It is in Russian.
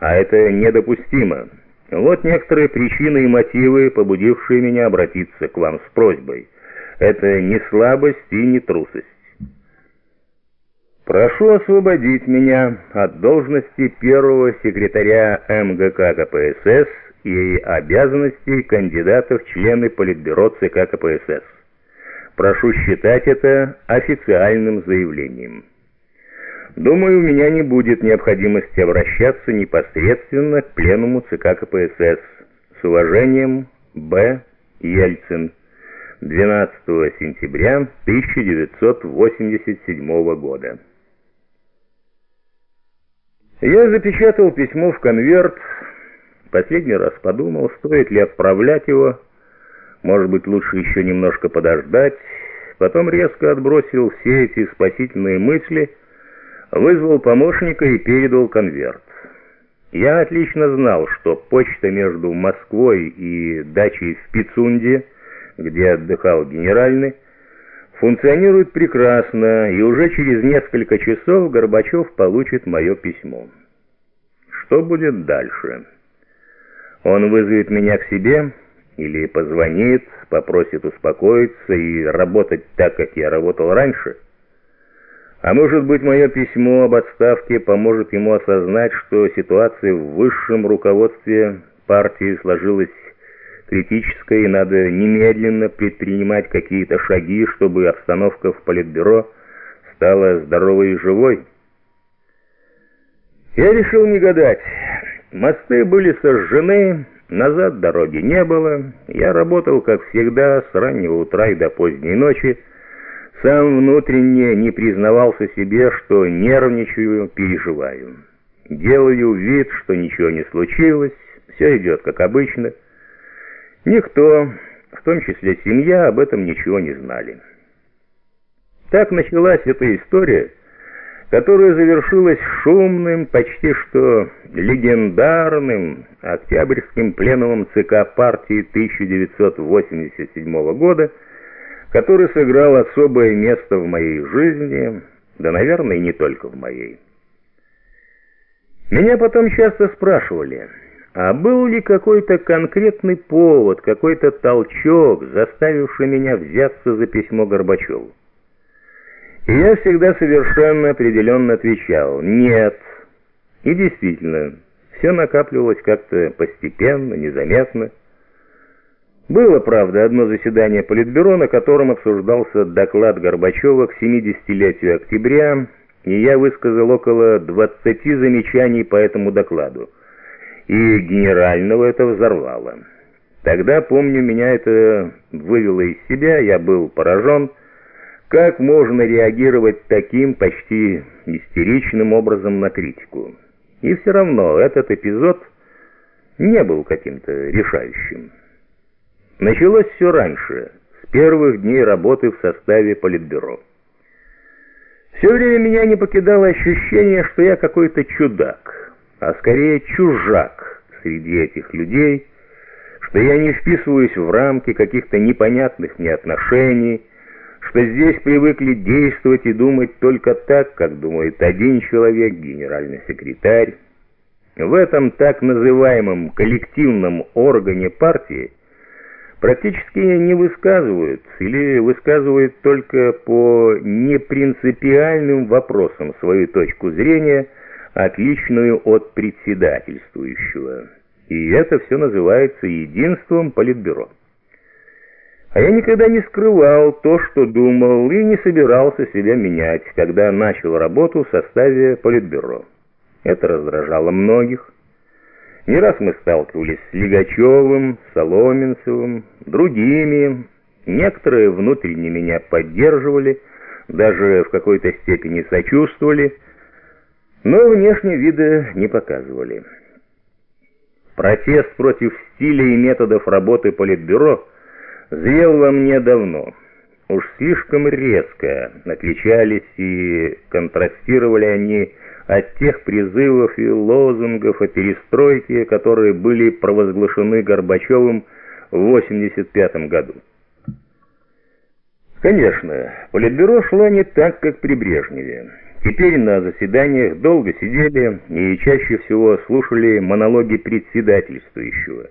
а это недопустимо. Вот некоторые причины и мотивы, побудившие меня обратиться к вам с просьбой. Это не слабость и не трусость. Прошу освободить меня от должности первого секретаря МГК КПСС и обязанностей кандидата в члены Политбюро ЦК КПСС. Прошу считать это официальным заявлением. Думаю, у меня не будет необходимости обращаться непосредственно к пленуму ЦК КПСС. С уважением, Б. Ельцин. 12 сентября 1987 года. Я запечатал письмо в конверт, последний раз подумал, стоит ли отправлять его, может быть, лучше еще немножко подождать, потом резко отбросил все эти спасительные мысли, вызвал помощника и передал конверт. Я отлично знал, что почта между Москвой и дачей в Пицунде, где отдыхал генеральный, функционирует прекрасно, и уже через несколько часов Горбачев получит мое письмо. Что будет дальше? Он вызовет меня к себе или позвонит, попросит успокоиться и работать так, как я работал раньше? А может быть, мое письмо об отставке поможет ему осознать, что ситуация в высшем руководстве партии сложилась критическая и надо немедленно предпринимать какие-то шаги, чтобы обстановка в Политбюро стала здоровой и живой. Я решил не гадать. Мосты были сожжены, назад дороги не было. Я работал, как всегда, с раннего утра и до поздней ночи. Сам внутренне не признавался себе, что нервничаю, переживаю. Делаю вид, что ничего не случилось, все идет как обычно — Никто, в том числе семья, об этом ничего не знали. Так началась эта история, которая завершилась шумным, почти что легендарным октябрьским пленумом ЦК партии 1987 года, который сыграл особое место в моей жизни, да, наверное, и не только в моей. Меня потом часто спрашивали – а был ли какой-то конкретный повод, какой-то толчок, заставивший меня взяться за письмо Горбачеву? И я всегда совершенно определенно отвечал «нет». И действительно, все накапливалось как-то постепенно, незаметно. Было, правда, одно заседание Политбюро, на котором обсуждался доклад Горбачева к 70-летию октября, и я высказал около 20 замечаний по этому докладу и генерального это взорвало. Тогда, помню, меня это вывело из себя, я был поражен, как можно реагировать таким почти истеричным образом на критику. И все равно этот эпизод не был каким-то решающим. Началось все раньше, с первых дней работы в составе Политбюро. Все время меня не покидало ощущение, что я какой-то чудак а скорее чужак среди этих людей, что я не вписываюсь в рамки каких-то непонятных мне отношений, что здесь привыкли действовать и думать только так, как думает один человек, генеральный секретарь. В этом так называемом коллективном органе партии практически не высказывают или высказывают только по непринципиальным вопросам свою точку зрения – отличную от председательствующего. И это все называется единством Политбюро. А я никогда не скрывал то, что думал, и не собирался себя менять, когда начал работу в составе Политбюро. Это раздражало многих. Не раз мы сталкивались с Лигачевым, Соломенцевым, другими. Некоторые внутренне меня поддерживали, даже в какой-то степени сочувствовали, но внешне вида не показывали. Протест против стиля и методов работы Политбюро зрел во мне давно. Уж слишком резко отличались и контрастировали они от тех призывов и лозунгов о перестройке, которые были провозглашены Горбачевым в 1985 году. Конечно, Политбюро шло не так, как при Брежневе. Теперь на заседаниях долго сидели и чаще всего слушали монологи председательствующего.